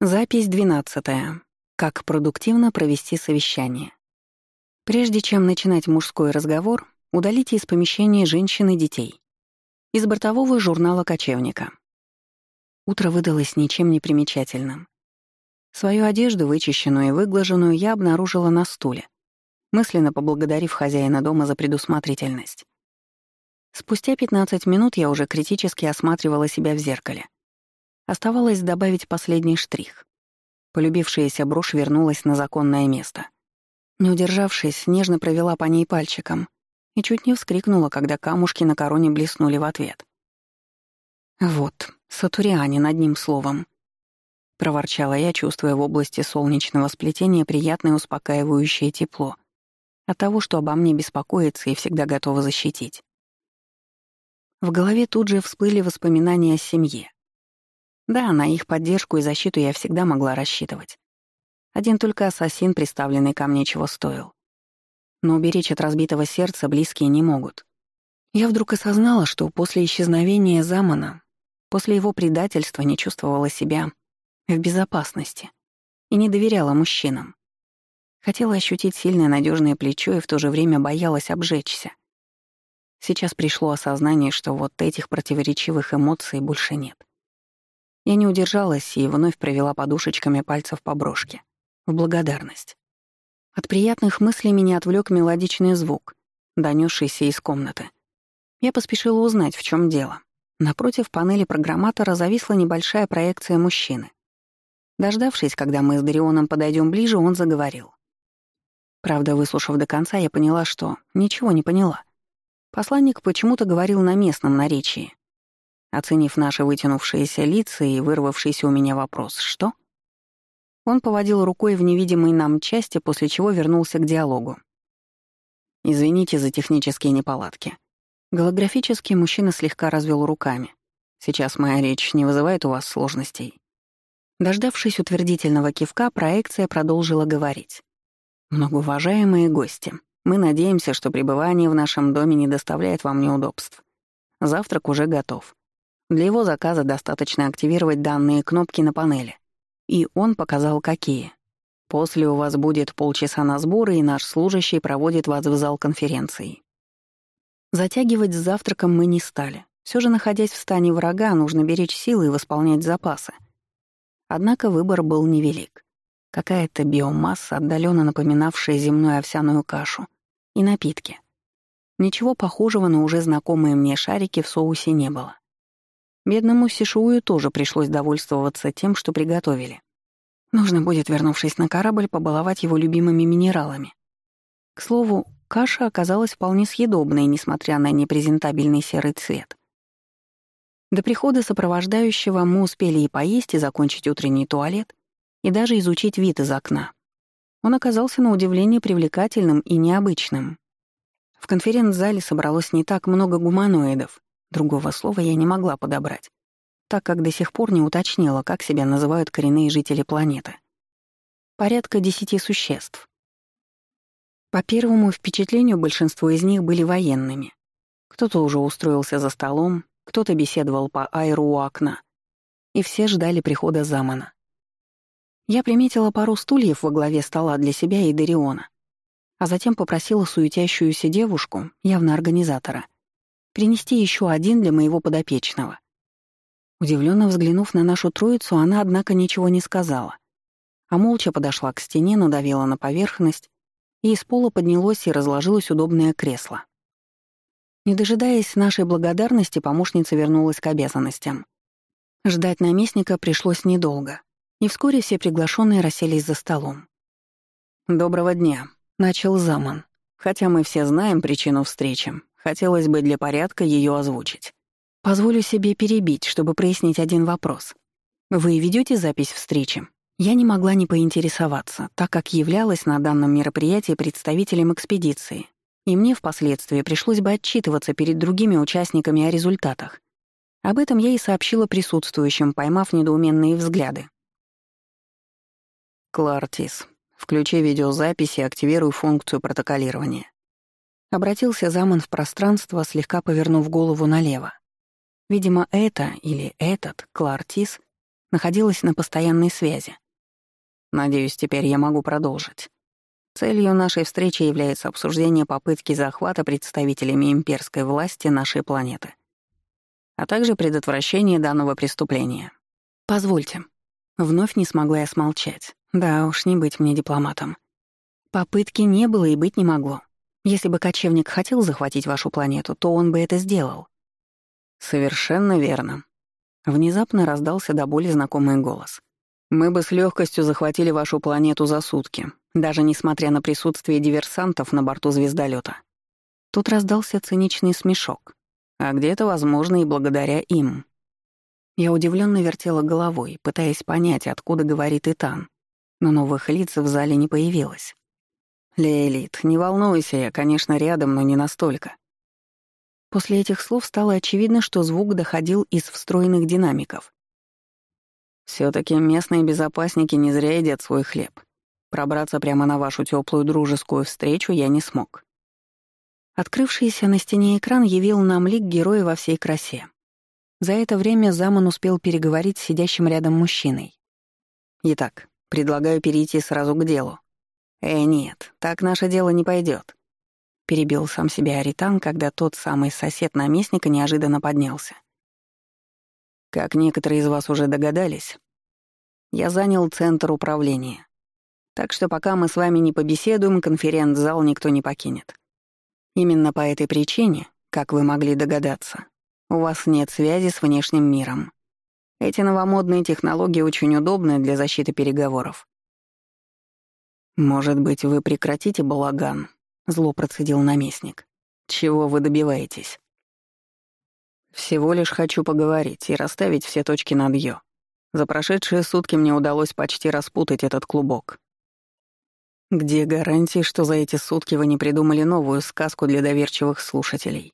Запись 12. Как продуктивно провести совещание. Прежде чем начинать мужской разговор, удалите из помещения женщин и детей. Из бортового журнала «Кочевника». Утро выдалось ничем не примечательным. Свою одежду, вычищенную и выглаженную, я обнаружила на стуле, мысленно поблагодарив хозяина дома за предусмотрительность. Спустя 15 минут я уже критически осматривала себя в зеркале. Оставалось добавить последний штрих. Полюбившаяся брошь вернулась на законное место. Не удержавшись, нежно провела по ней пальчиком и чуть не вскрикнула, когда камушки на короне блеснули в ответ. «Вот, Сатуриане одним словом», — проворчала я, чувствуя в области солнечного сплетения приятное успокаивающее тепло от того, что обо мне беспокоится и всегда готова защитить. В голове тут же всплыли воспоминания о семье. Да, на их поддержку и защиту я всегда могла рассчитывать. Один только ассасин, представленный ко мне, чего стоил. Но уберечь от разбитого сердца близкие не могут. Я вдруг осознала, что после исчезновения Замана, после его предательства не чувствовала себя в безопасности и не доверяла мужчинам. Хотела ощутить сильное надежное плечо и в то же время боялась обжечься. Сейчас пришло осознание, что вот этих противоречивых эмоций больше нет. Я не удержалась и вновь провела подушечками пальцев по брошке. В благодарность. От приятных мыслей меня отвлек мелодичный звук, донесшийся из комнаты. Я поспешила узнать, в чем дело. Напротив панели программатора зависла небольшая проекция мужчины. Дождавшись, когда мы с Дарионом подойдем ближе, он заговорил. Правда, выслушав до конца, я поняла, что ничего не поняла. Посланник почему-то говорил на местном наречии, Оценив наши вытянувшиеся лица и вырвавшийся у меня вопрос «Что?», он поводил рукой в невидимой нам части, после чего вернулся к диалогу. «Извините за технические неполадки». Голографический мужчина слегка развел руками. «Сейчас моя речь не вызывает у вас сложностей». Дождавшись утвердительного кивка, проекция продолжила говорить. «Многоуважаемые гости, мы надеемся, что пребывание в нашем доме не доставляет вам неудобств. Завтрак уже готов. Для его заказа достаточно активировать данные кнопки на панели. И он показал, какие. После у вас будет полчаса на сборы, и наш служащий проводит вас в зал конференции. Затягивать с завтраком мы не стали. Все же, находясь в стане врага, нужно беречь силы и восполнять запасы. Однако выбор был невелик. Какая-то биомасса, отдаленно напоминавшая земную овсяную кашу, и напитки. Ничего похожего на уже знакомые мне шарики в соусе не было. Бедному Сишую тоже пришлось довольствоваться тем, что приготовили. Нужно будет, вернувшись на корабль, побаловать его любимыми минералами. К слову, каша оказалась вполне съедобной, несмотря на непрезентабельный серый цвет. До прихода сопровождающего мы успели и поесть, и закончить утренний туалет, и даже изучить вид из окна. Он оказался на удивление привлекательным и необычным. В конференц-зале собралось не так много гуманоидов, Другого слова я не могла подобрать, так как до сих пор не уточнила, как себя называют коренные жители планеты. Порядка десяти существ. По первому впечатлению, большинство из них были военными. Кто-то уже устроился за столом, кто-то беседовал по аэру у окна. И все ждали прихода Замана. Я приметила пару стульев во главе стола для себя и Дариона, а затем попросила суетящуюся девушку, явно организатора, принести еще один для моего подопечного. Удивленно взглянув на нашу троицу, она, однако, ничего не сказала, а молча подошла к стене, надавила на поверхность, и из пола поднялось и разложилось удобное кресло. Не дожидаясь нашей благодарности, помощница вернулась к обязанностям. Ждать наместника пришлось недолго, и вскоре все приглашенные расселись за столом. «Доброго дня», — начал Заман. «Хотя мы все знаем причину встречи, Хотелось бы для порядка ее озвучить. Позволю себе перебить, чтобы прояснить один вопрос. Вы ведете запись встречи? Я не могла не поинтересоваться, так как являлась на данном мероприятии представителем экспедиции, и мне впоследствии пришлось бы отчитываться перед другими участниками о результатах. Об этом я и сообщила присутствующим, поймав недоуменные взгляды. Клартис, включи видеозапись и активируй функцию протоколирования. Обратился Заман в пространство, слегка повернув голову налево. Видимо, это или этот, Клартис, находилась на постоянной связи. Надеюсь, теперь я могу продолжить. Целью нашей встречи является обсуждение попытки захвата представителями имперской власти нашей планеты, а также предотвращение данного преступления. Позвольте. Вновь не смогла я смолчать. Да уж, не быть мне дипломатом. Попытки не было и быть не могло. Если бы кочевник хотел захватить вашу планету, то он бы это сделал. Совершенно верно. Внезапно раздался до боли знакомый голос. Мы бы с легкостью захватили вашу планету за сутки, даже несмотря на присутствие диверсантов на борту звездолета. Тут раздался циничный смешок. А где-то, возможно, и благодаря им. Я удивленно вертела головой, пытаясь понять, откуда говорит Итан, но новых лиц в зале не появилось. «Лейлит, не волнуйся, я, конечно, рядом, но не настолько». После этих слов стало очевидно, что звук доходил из встроенных динамиков. все таки местные безопасники не зря едят свой хлеб. Пробраться прямо на вашу теплую дружескую встречу я не смог. Открывшийся на стене экран явил нам лик героя во всей красе. За это время Заман успел переговорить с сидящим рядом мужчиной. «Итак, предлагаю перейти сразу к делу. «Э, нет, так наше дело не пойдет. перебил сам себя Аритан, когда тот самый сосед наместника неожиданно поднялся. «Как некоторые из вас уже догадались, я занял центр управления. Так что пока мы с вами не побеседуем, конференц-зал никто не покинет. Именно по этой причине, как вы могли догадаться, у вас нет связи с внешним миром. Эти новомодные технологии очень удобны для защиты переговоров. «Может быть, вы прекратите балаган?» — зло процедил наместник. «Чего вы добиваетесь?» «Всего лишь хочу поговорить и расставить все точки над «ё». За прошедшие сутки мне удалось почти распутать этот клубок. Где гарантии, что за эти сутки вы не придумали новую сказку для доверчивых слушателей?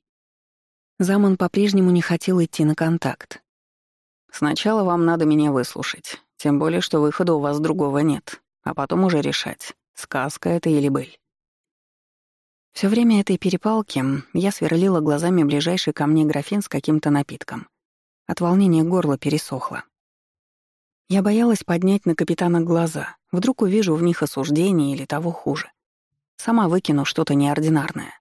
Заман по-прежнему не хотел идти на контакт. Сначала вам надо меня выслушать, тем более, что выхода у вас другого нет а потом уже решать, сказка это или быль. Все время этой перепалки я сверлила глазами ближайший ко мне графин с каким-то напитком. От волнения горло пересохло. Я боялась поднять на капитана глаза, вдруг увижу в них осуждение или того хуже. Сама выкину что-то неординарное.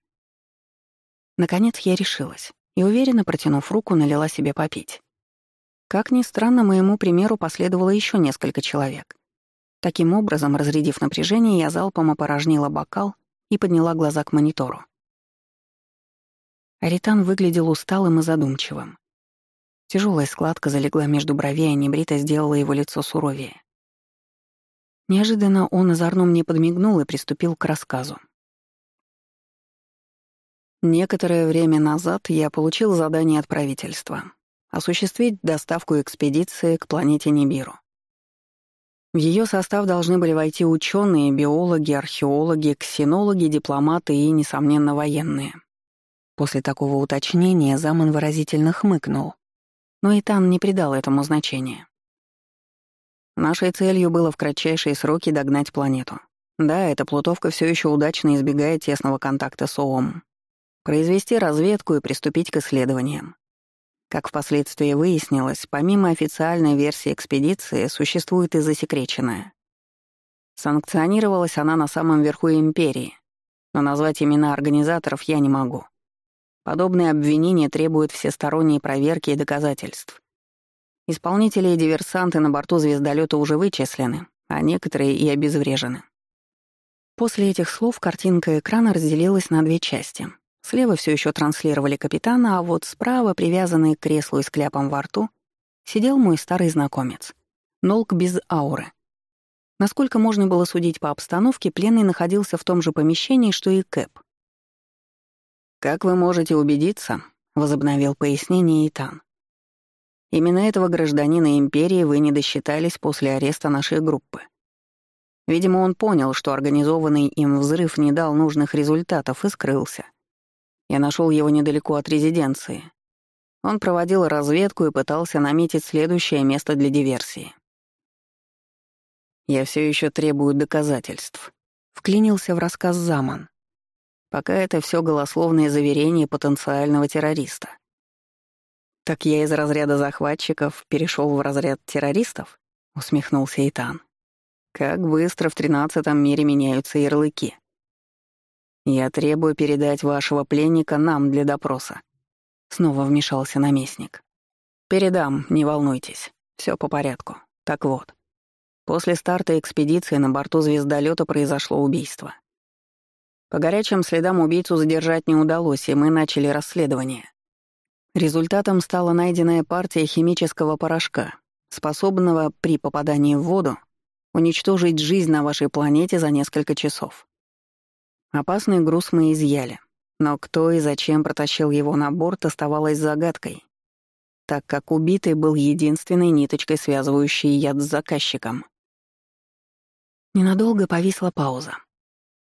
Наконец я решилась и, уверенно протянув руку, налила себе попить. Как ни странно, моему примеру последовало еще несколько человек. Таким образом, разрядив напряжение, я залпом опорожнила бокал и подняла глаза к монитору. Аритан выглядел усталым и задумчивым. Тяжелая складка залегла между бровей, а небрито сделала его лицо суровее. Неожиданно он озорно мне подмигнул и приступил к рассказу. Некоторое время назад я получил задание от правительства — осуществить доставку экспедиции к планете Нибиру. В ее состав должны были войти ученые, биологи, археологи, ксенологи, дипломаты и, несомненно, военные. После такого уточнения Заман выразительно хмыкнул, но и Тан не придал этому значения. Нашей целью было в кратчайшие сроки догнать планету. Да, эта плутовка все еще удачно избегает тесного контакта с ООМ. Произвести разведку и приступить к исследованиям. Как впоследствии выяснилось, помимо официальной версии экспедиции, существует и засекреченная. Санкционировалась она на самом верху империи, но назвать имена организаторов я не могу. Подобные обвинения требуют всесторонней проверки и доказательств. Исполнители и диверсанты на борту звездолета уже вычислены, а некоторые и обезврежены. После этих слов картинка экрана разделилась на две части. Слева все еще транслировали капитана, а вот справа, привязанный к креслу и с кляпом во рту, сидел мой старый знакомец. Нолк без ауры. Насколько можно было судить по обстановке, пленный находился в том же помещении, что и Кэп. «Как вы можете убедиться», — возобновил пояснение Итан. «Именно этого гражданина Империи вы не досчитались после ареста нашей группы. Видимо, он понял, что организованный им взрыв не дал нужных результатов и скрылся. Я нашел его недалеко от резиденции. Он проводил разведку и пытался наметить следующее место для диверсии. «Я все еще требую доказательств», — вклинился в рассказ Заман. «Пока это все голословные заверения потенциального террориста». «Так я из разряда захватчиков перешел в разряд террористов?» — усмехнулся Итан. «Как быстро в тринадцатом мире меняются ярлыки. Я требую передать вашего пленника нам для допроса». Снова вмешался наместник. «Передам, не волнуйтесь. Все по порядку. Так вот. После старта экспедиции на борту звездолета произошло убийство. По горячим следам убийцу задержать не удалось, и мы начали расследование. Результатом стала найденная партия химического порошка, способного при попадании в воду уничтожить жизнь на вашей планете за несколько часов. Опасный груз мы изъяли, но кто и зачем протащил его на борт, оставалось загадкой, так как убитый был единственной ниточкой, связывающей яд с заказчиком. Ненадолго повисла пауза.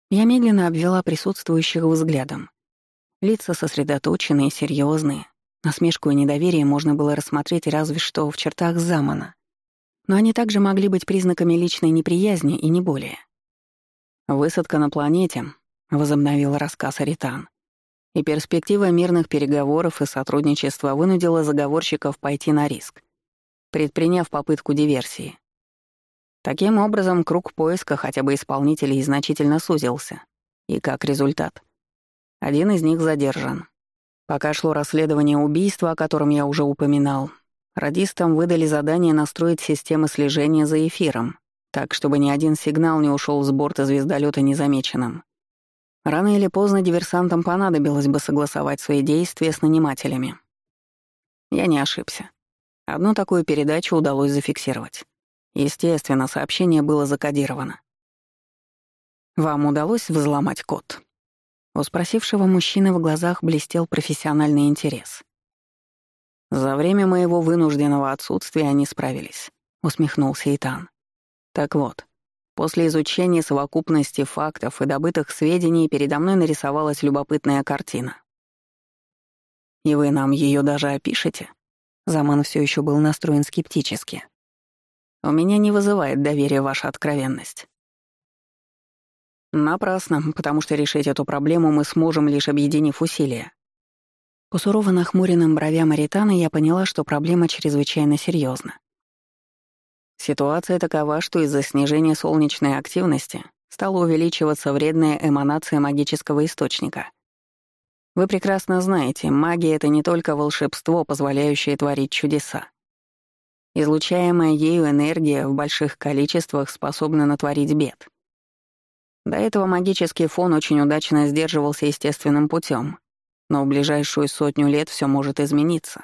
Я медленно обвела присутствующих взглядом. Лица сосредоточенные, серьезные, Насмешку и недоверие можно было рассмотреть разве что в чертах замана. Но они также могли быть признаками личной неприязни и не более. «Высадка на планете», — возобновил рассказ Аритан. И перспектива мирных переговоров и сотрудничества вынудила заговорщиков пойти на риск, предприняв попытку диверсии. Таким образом, круг поиска хотя бы исполнителей значительно сузился. И как результат? Один из них задержан, Пока шло расследование убийства, о котором я уже упоминал, радистам выдали задание настроить системы слежения за эфиром, так, чтобы ни один сигнал не ушел с борта звездолета незамеченным. Рано или поздно диверсантам понадобилось бы согласовать свои действия с нанимателями. Я не ошибся. Одну такую передачу удалось зафиксировать. Естественно, сообщение было закодировано. «Вам удалось взломать код?» У спросившего мужчины в глазах блестел профессиональный интерес. «За время моего вынужденного отсутствия они справились», — усмехнулся Итан. «Так вот, после изучения совокупности фактов и добытых сведений передо мной нарисовалась любопытная картина. И вы нам ее даже опишете?» Заман все еще был настроен скептически. «У меня не вызывает доверия ваша откровенность. Напрасно, потому что решить эту проблему мы сможем, лишь объединив усилия. По сурово нахмуренным бровям Аритана я поняла, что проблема чрезвычайно серьезна. Ситуация такова, что из-за снижения солнечной активности стала увеличиваться вредная эманация магического источника. Вы прекрасно знаете, магия — это не только волшебство, позволяющее творить чудеса. Излучаемая ею энергия в больших количествах способна натворить бед — до этого магический фон очень удачно сдерживался естественным путем, но в ближайшую сотню лет все может измениться.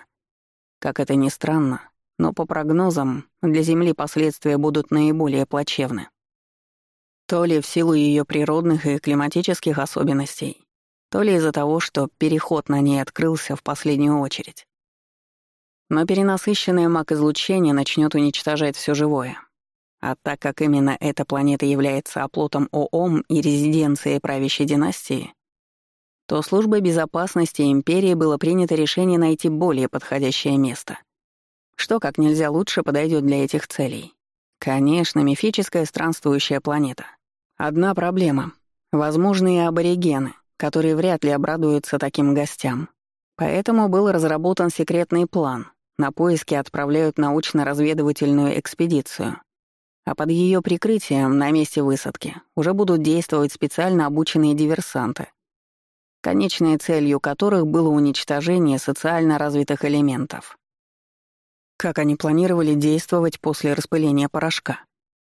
Как это ни странно, но по прогнозам для Земли последствия будут наиболее плачевны. То ли в силу ее природных и климатических особенностей, то ли из-за того, что переход на ней открылся в последнюю очередь. Но перенасыщенное маг-излучение начнет уничтожать все живое, а так как именно эта планета является оплотом ООМ и резиденцией правящей династии, то службой безопасности империи было принято решение найти более подходящее место. Что как нельзя лучше подойдет для этих целей. Конечно, мифическая странствующая планета. Одна проблема — возможные аборигены, которые вряд ли обрадуются таким гостям. Поэтому был разработан секретный план. На поиски отправляют научно-разведывательную экспедицию, а под ее прикрытием на месте высадки уже будут действовать специально обученные диверсанты, конечной целью которых было уничтожение социально развитых элементов. Как они планировали действовать после распыления порошка?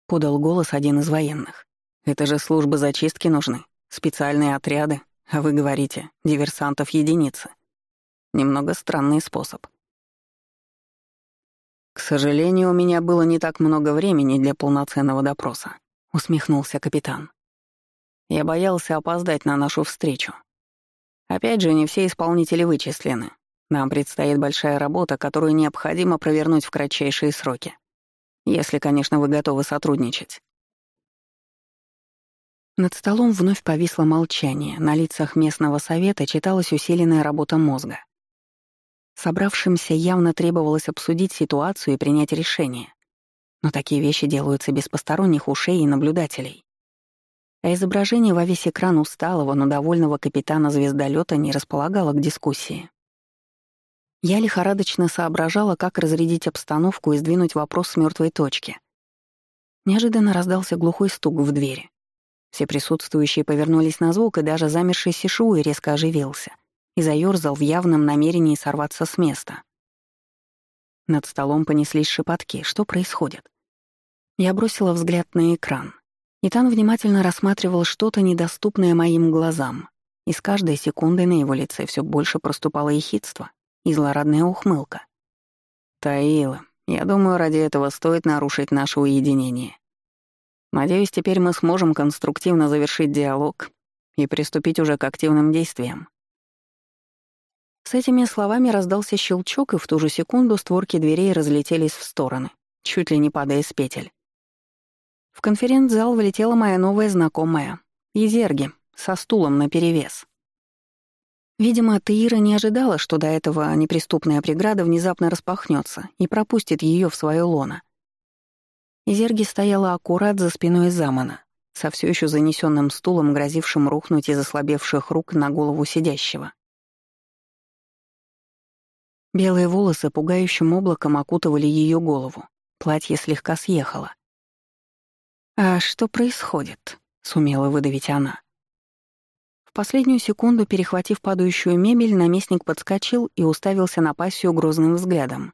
Подал голос один из военных. Это же службы зачистки нужны, специальные отряды, а вы говорите, диверсантов единицы. Немного странный способ. «К сожалению, у меня было не так много времени для полноценного допроса», — усмехнулся капитан. «Я боялся опоздать на нашу встречу. Опять же, не все исполнители вычислены. Нам предстоит большая работа, которую необходимо провернуть в кратчайшие сроки. Если, конечно, вы готовы сотрудничать». Над столом вновь повисло молчание, на лицах местного совета читалась усиленная работа мозга. Собравшимся явно требовалось обсудить ситуацию и принять решение. Но такие вещи делаются без посторонних ушей и наблюдателей. А изображение во весь экран усталого, но довольного капитана звездолета не располагало к дискуссии. Я лихорадочно соображала, как разрядить обстановку и сдвинуть вопрос с мертвой точки. Неожиданно раздался глухой стук в двери. Все присутствующие повернулись на звук, и даже замерший Сишуи резко оживился и заёрзал в явном намерении сорваться с места. Над столом понеслись шепотки. Что происходит? Я бросила взгляд на экран. Итан внимательно рассматривал что-то недоступное моим глазам, и с каждой секундой на его лице все больше проступало ехидство и злорадная ухмылка. «Таила, я думаю, ради этого стоит нарушить наше уединение. Надеюсь, теперь мы сможем конструктивно завершить диалог и приступить уже к активным действиям». С этими словами раздался щелчок, и в ту же секунду створки дверей разлетелись в стороны, чуть ли не падая с петель. В конференц-зал влетела моя новая знакомая, Изерги, со стулом наперевес. Видимо, Таира не ожидала, что до этого неприступная преграда внезапно распахнется и пропустит ее в свое лоно. Изерги стояла аккурат за спиной Замана, со все еще занесенным стулом, грозившим рухнуть из ослабевших рук на голову сидящего. Белые волосы пугающим облаком окутывали ее голову, платье слегка съехало. «А что происходит?» — сумела выдавить она. В последнюю секунду, перехватив падающую мебель, наместник подскочил и уставился на пассию грозным взглядом.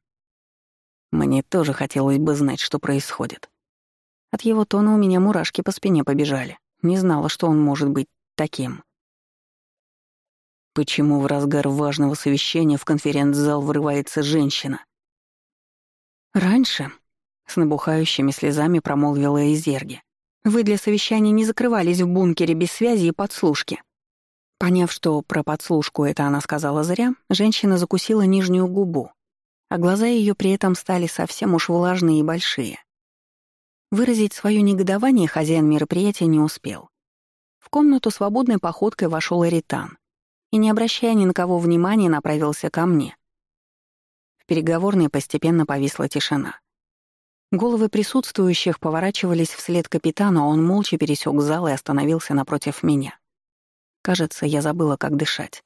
Мне тоже хотелось бы знать, что происходит. От его тона у меня мурашки по спине побежали. Не знала, что он может быть таким. Почему в разгар важного совещания в конференц-зал врывается женщина? «Раньше», — с набухающими слезами промолвила Изерги, «вы для совещания не закрывались в бункере без связи и подслушки. Поняв, что про подслушку это она сказала зря, женщина закусила нижнюю губу, а глаза ее при этом стали совсем уж влажные и большие. Выразить свое негодование хозяин мероприятия не успел. В комнату свободной походкой вошел Эритан и, не обращая ни на кого внимания, направился ко мне. В переговорной постепенно повисла тишина. Головы присутствующих поворачивались вслед капитану, а он молча пересек зал и остановился напротив меня. Кажется, я забыла, как дышать.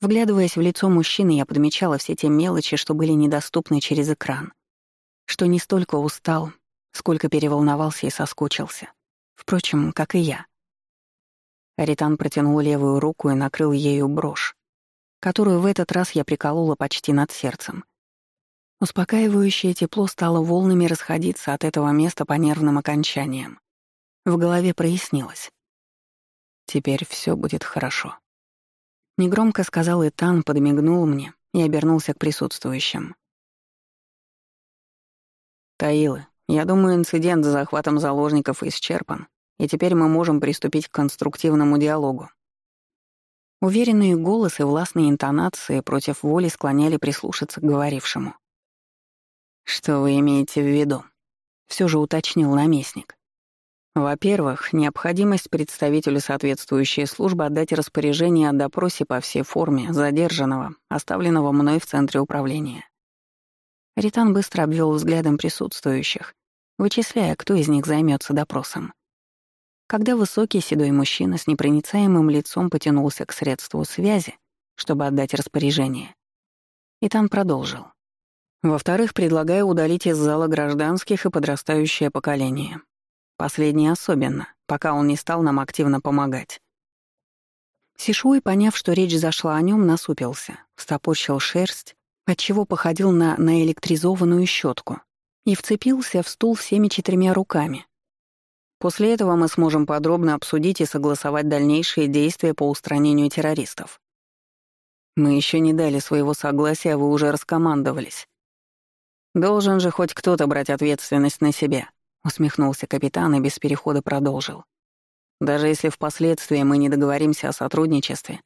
Вглядываясь в лицо мужчины, я подмечала все те мелочи, что были недоступны через экран. Что не столько устал, сколько переволновался и соскучился. Впрочем, как и я. Аритан протянул левую руку и накрыл ею брошь, которую в этот раз я приколола почти над сердцем. Успокаивающее тепло стало волнами расходиться от этого места по нервным окончаниям. В голове прояснилось. Теперь все будет хорошо. Негромко сказал Итан, подмигнул мне и обернулся к присутствующим. Таилы, я думаю, инцидент с захватом заложников исчерпан, и теперь мы можем приступить к конструктивному диалогу. Уверенные голос и властные интонации против воли склоняли прислушаться к говорившему. «Что вы имеете в виду?» — все же уточнил наместник. Во-первых, необходимость представителю соответствующей службы отдать распоряжение о допросе по всей форме задержанного, оставленного мной в центре управления. Ритан быстро обвел взглядом присутствующих, вычисляя, кто из них займется допросом. Когда высокий седой мужчина с непроницаемым лицом потянулся к средству связи, чтобы отдать распоряжение, Итан продолжил. Во-вторых, предлагаю удалить из зала гражданских и подрастающее поколение. Последний особенно, пока он не стал нам активно помогать. Сишуй, поняв, что речь зашла о нем, насупился, встопорщил шерсть, отчего походил на наэлектризованную щетку, и вцепился в стул всеми четырьмя руками. После этого мы сможем подробно обсудить и согласовать дальнейшие действия по устранению террористов. Мы еще не дали своего согласия, а вы уже раскомандовались. Должен же хоть кто-то брать ответственность на себя. Усмехнулся капитан и без перехода продолжил. Даже если впоследствии мы не договоримся о сотрудничестве,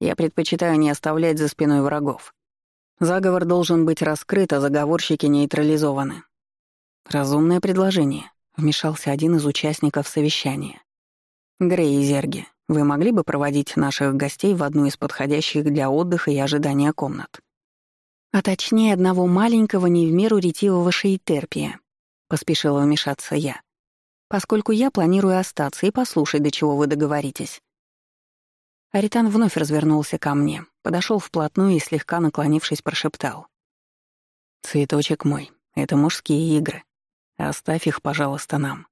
я предпочитаю не оставлять за спиной врагов. Заговор должен быть раскрыт, а заговорщики нейтрализованы. Разумное предложение, вмешался один из участников совещания. Грей и Зерги, вы могли бы проводить наших гостей в одну из подходящих для отдыха и ожидания комнат? А точнее, одного маленького, не в меру ретивого шейтерпия, поспешила вмешаться я. Поскольку я планирую остаться и послушать, до чего вы договоритесь. Аритан вновь развернулся ко мне, подошел вплотную и, слегка наклонившись, прошептал. «Цветочек мой, это мужские игры. Оставь их, пожалуйста, нам».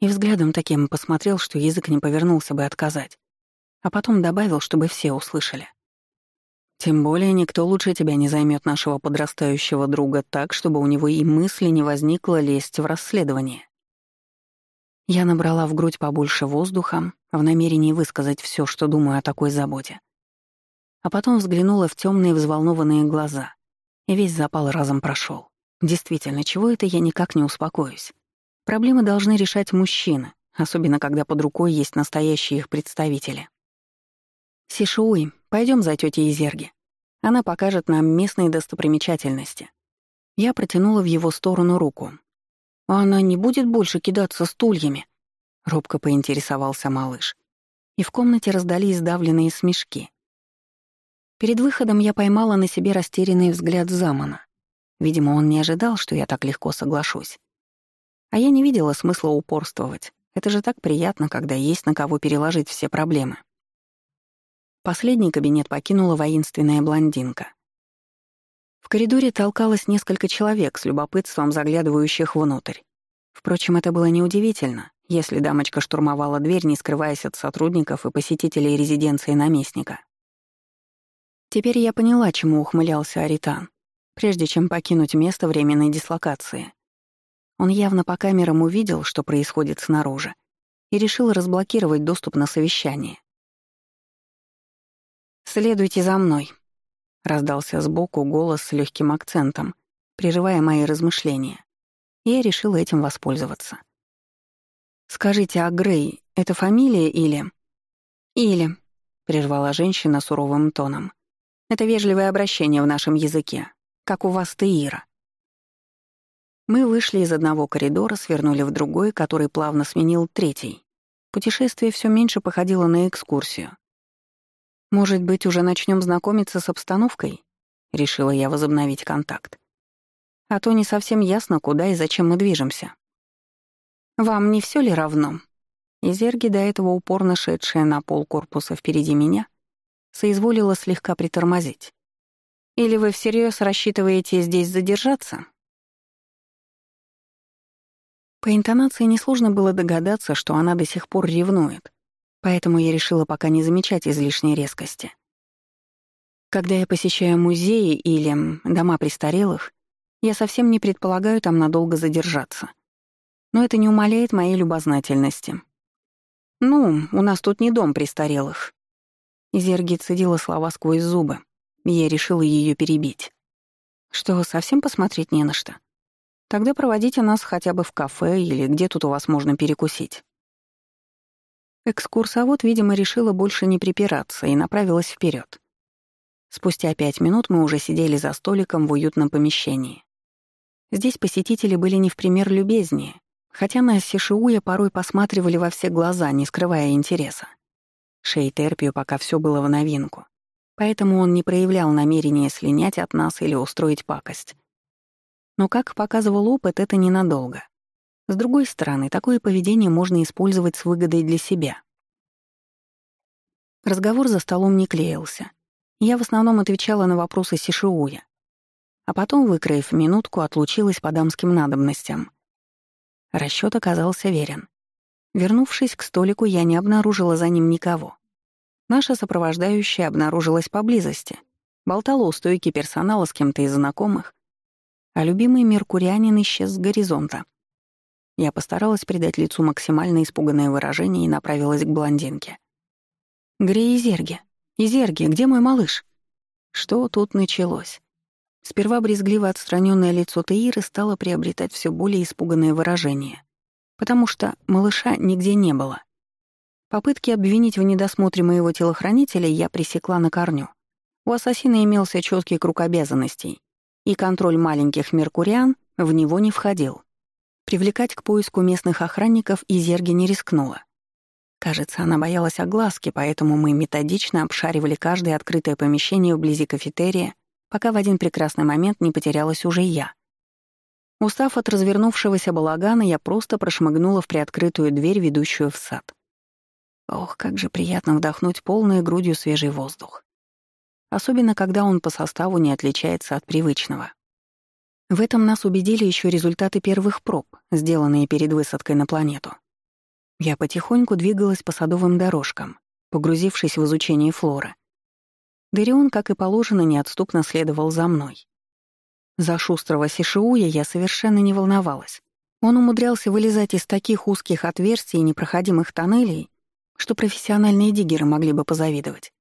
И взглядом таким посмотрел, что язык не повернулся бы отказать. А потом добавил, чтобы все услышали. Тем более никто лучше тебя не займет нашего подрастающего друга так, чтобы у него и мысли не возникло лезть в расследование. Я набрала в грудь побольше воздуха в намерении высказать все, что думаю о такой заботе. А потом взглянула в темные взволнованные глаза, и весь запал разом прошел. Действительно, чего это я никак не успокоюсь? Проблемы должны решать мужчины, особенно когда под рукой есть настоящие их представители. Сишуи, пойдем за тетей Изерги. Она покажет нам местные достопримечательности. Я протянула в его сторону руку. «А она не будет больше кидаться стульями?» — робко поинтересовался малыш. И в комнате раздались сдавленные смешки. Перед выходом я поймала на себе растерянный взгляд Замана. Видимо, он не ожидал, что я так легко соглашусь. А я не видела смысла упорствовать. Это же так приятно, когда есть на кого переложить все проблемы. Последний кабинет покинула воинственная блондинка. В коридоре толкалось несколько человек с любопытством заглядывающих внутрь. Впрочем, это было неудивительно, если дамочка штурмовала дверь, не скрываясь от сотрудников и посетителей резиденции наместника. Теперь я поняла, чему ухмылялся Аритан, прежде чем покинуть место временной дислокации. Он явно по камерам увидел, что происходит снаружи, и решил разблокировать доступ на совещание. «Следуйте за мной», — раздался сбоку голос с легким акцентом, прерывая мои размышления. Я решила этим воспользоваться. «Скажите, а Грей — это фамилия или...» «Или», — прервала женщина суровым тоном. «Это вежливое обращение в нашем языке, как у вас Теира». Мы вышли из одного коридора, свернули в другой, который плавно сменил третий. Путешествие все меньше походило на экскурсию. «Может быть, уже начнем знакомиться с обстановкой?» — решила я возобновить контакт. «А то не совсем ясно, куда и зачем мы движемся». «Вам не все ли равно?» Изерги, до этого упорно шедшая на пол корпуса впереди меня, соизволила слегка притормозить. «Или вы всерьез рассчитываете здесь задержаться?» По интонации несложно было догадаться, что она до сих пор ревнует, поэтому я решила пока не замечать излишней резкости. Когда я посещаю музеи или дома престарелых, я совсем не предполагаю там надолго задержаться. Но это не умаляет моей любознательности. «Ну, у нас тут не дом престарелых». Зерги цедила слова сквозь зубы, я решила ее перебить. «Что, совсем посмотреть не на что? Тогда проводите нас хотя бы в кафе или где тут у вас можно перекусить». Экскурсовод, видимо, решила больше не припираться и направилась вперед. Спустя пять минут мы уже сидели за столиком в уютном помещении. Здесь посетители были не в пример любезнее, хотя на Сишиуя порой посматривали во все глаза, не скрывая интереса. Шей Терпию пока все было в новинку, поэтому он не проявлял намерения слинять от нас или устроить пакость. Но, как показывал опыт, это ненадолго. С другой стороны, такое поведение можно использовать с выгодой для себя. Разговор за столом не клеился. Я в основном отвечала на вопросы Сишиуя. А потом, выкроив минутку, отлучилась по дамским надобностям. Расчёт оказался верен. Вернувшись к столику, я не обнаружила за ним никого. Наша сопровождающая обнаружилась поблизости. Болтала у стойки персонала с кем-то из знакомых, а любимый меркурианин исчез с горизонта. Я постаралась придать лицу максимально испуганное выражение и направилась к блондинке. «Грей Изерги! Изерги, где мой малыш?» Что тут началось? Сперва брезгливо отстраненное лицо Таиры стало приобретать все более испуганное выражение, потому что малыша нигде не было. Попытки обвинить в недосмотре моего телохранителя я пресекла на корню. У ассасина имелся четкий круг обязанностей, и контроль маленьких меркуриан в него не входил. Привлекать к поиску местных охранников Изерги не рискнула. Кажется, она боялась огласки, поэтому мы методично обшаривали каждое открытое помещение вблизи кафетерия, пока в один прекрасный момент не потерялась уже я. Устав от развернувшегося балагана, я просто прошмыгнула в приоткрытую дверь, ведущую в сад. Ох, как же приятно вдохнуть полной грудью свежий воздух. Особенно, когда он по составу не отличается от привычного. В этом нас убедили еще результаты первых проб, сделанные перед высадкой на планету. Я потихоньку двигалась по садовым дорожкам, погрузившись в изучение флоры. Дарион, как и положено, неотступно следовал за мной. За шустрого Сишиуя я совершенно не волновалась. Он умудрялся вылезать из таких узких отверстий и непроходимых тоннелей, что профессиональные диггеры могли бы позавидовать.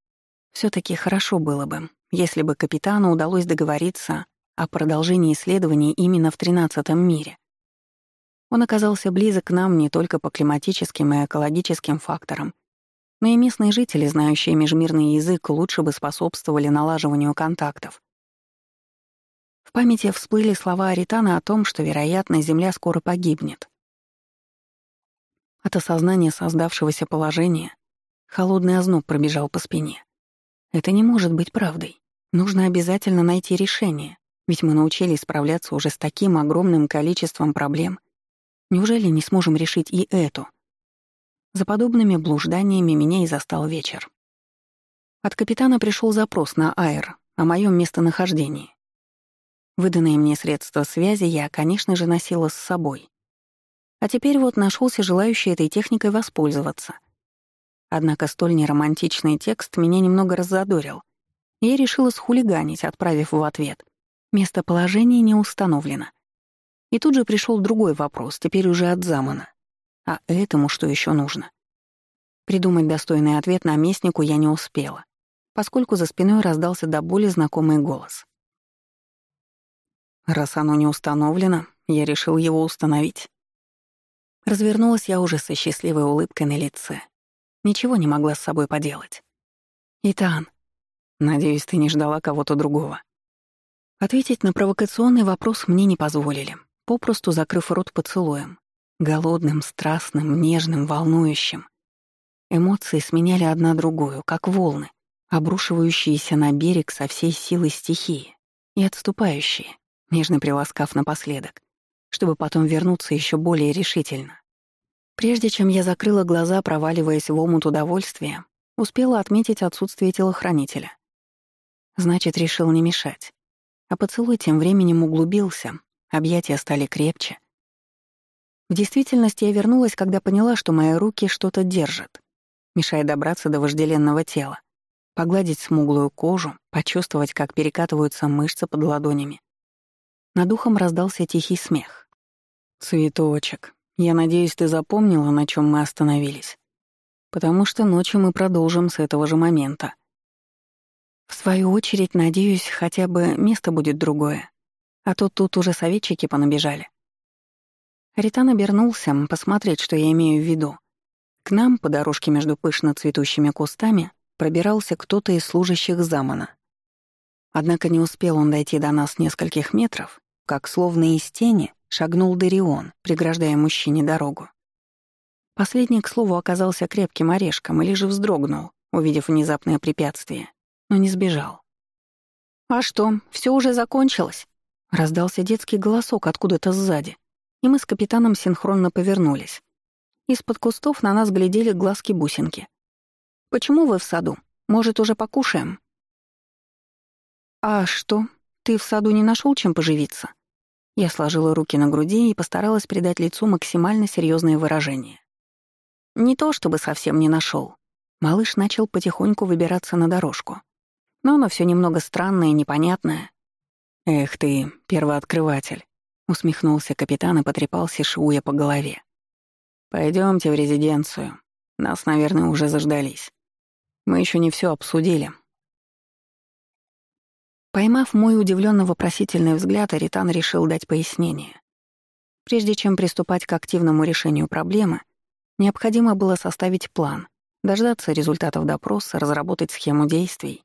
все таки хорошо было бы, если бы капитану удалось договориться о продолжении исследований именно в тринадцатом мире. Он оказался близок к нам не только по климатическим и экологическим факторам, но и местные жители, знающие межмирный язык, лучше бы способствовали налаживанию контактов. В памяти всплыли слова Аритана о том, что, вероятно, Земля скоро погибнет. От осознания создавшегося положения холодный озноб пробежал по спине. Это не может быть правдой. Нужно обязательно найти решение, ведь мы научились справляться уже с таким огромным количеством проблем. Неужели не сможем решить и эту? За подобными блужданиями меня и застал вечер. От капитана пришел запрос на Айр о моем местонахождении. Выданные мне средства связи я, конечно же, носила с собой. А теперь вот нашелся желающий этой техникой воспользоваться. Однако столь неромантичный текст меня немного раззадорил. Я решила схулиганить, отправив в ответ. Местоположение не установлено. И тут же пришел другой вопрос, теперь уже от Замана. А этому что еще нужно? Придумать достойный ответ наместнику я не успела, поскольку за спиной раздался до боли знакомый голос. Раз оно не установлено, я решил его установить. Развернулась я уже со счастливой улыбкой на лице. Ничего не могла с собой поделать. «Итан, надеюсь, ты не ждала кого-то другого?» Ответить на провокационный вопрос мне не позволили, попросту закрыв рот поцелуем. Голодным, страстным, нежным, волнующим. Эмоции сменяли одна другую, как волны, обрушивающиеся на берег со всей силой стихии и отступающие, нежно приласкав напоследок, чтобы потом вернуться еще более решительно. Прежде чем я закрыла глаза, проваливаясь в омут удовольствия, успела отметить отсутствие телохранителя. Значит, решил не мешать. А поцелуй тем временем углубился, объятия стали крепче. В действительности я вернулась, когда поняла, что мои руки что-то держат, мешая добраться до вожделенного тела, погладить смуглую кожу, почувствовать, как перекатываются мышцы под ладонями. Над ухом раздался тихий смех. «Цветочек, я надеюсь, ты запомнила, на чем мы остановились. Потому что ночью мы продолжим с этого же момента. В свою очередь, надеюсь, хотя бы место будет другое. А то тут уже советчики понабежали. Ритан обернулся, посмотреть, что я имею в виду. К нам, по дорожке между пышно цветущими кустами, пробирался кто-то из служащих замана. Однако не успел он дойти до нас нескольких метров, как, словно из тени, шагнул Дарион, преграждая мужчине дорогу. Последний, к слову, оказался крепким орешком или же вздрогнул, увидев внезапное препятствие но не сбежал. «А что, все уже закончилось?» Раздался детский голосок откуда-то сзади, и мы с капитаном синхронно повернулись. Из-под кустов на нас глядели глазки-бусинки. «Почему вы в саду? Может, уже покушаем?» «А что, ты в саду не нашел чем поживиться?» Я сложила руки на груди и постаралась придать лицу максимально серьезное выражение. Не то чтобы совсем не нашел. Малыш начал потихоньку выбираться на дорожку но оно все немного странное и непонятное. «Эх ты, первооткрыватель», — усмехнулся капитан и потрепал Сишуя по голове. Пойдемте в резиденцию. Нас, наверное, уже заждались. Мы еще не все обсудили». Поймав мой удивленно вопросительный взгляд, Аритан решил дать пояснение. Прежде чем приступать к активному решению проблемы, необходимо было составить план, дождаться результатов допроса, разработать схему действий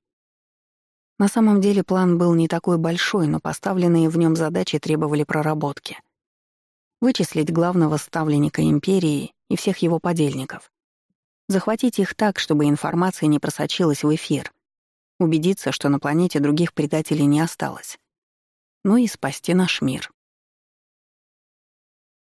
на самом деле план был не такой большой, но поставленные в нем задачи требовали проработки. Вычислить главного ставленника империи и всех его подельников. Захватить их так, чтобы информация не просочилась в эфир. Убедиться, что на планете других предателей не осталось. Ну и спасти наш мир.